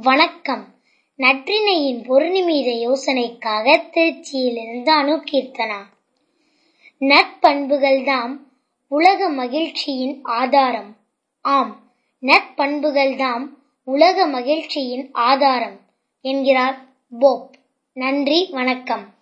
வணக்கம். நற்றினையின் ஒரு நிமிட யோசனைக்காக திருச்சியிலிருந்து அணுகீர்த்தனா நற்பண்புகள்தாம் உலக மகிழ்ச்சியின் ஆதாரம். ஆம் நற்பண்புகள்தாம் உலக மகிழ்ச்சியின் ஆதாரம் என்கிறார் போப். நன்றி வணக்கம்.